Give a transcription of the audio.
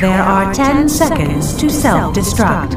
There are 10 seconds to self-destruct.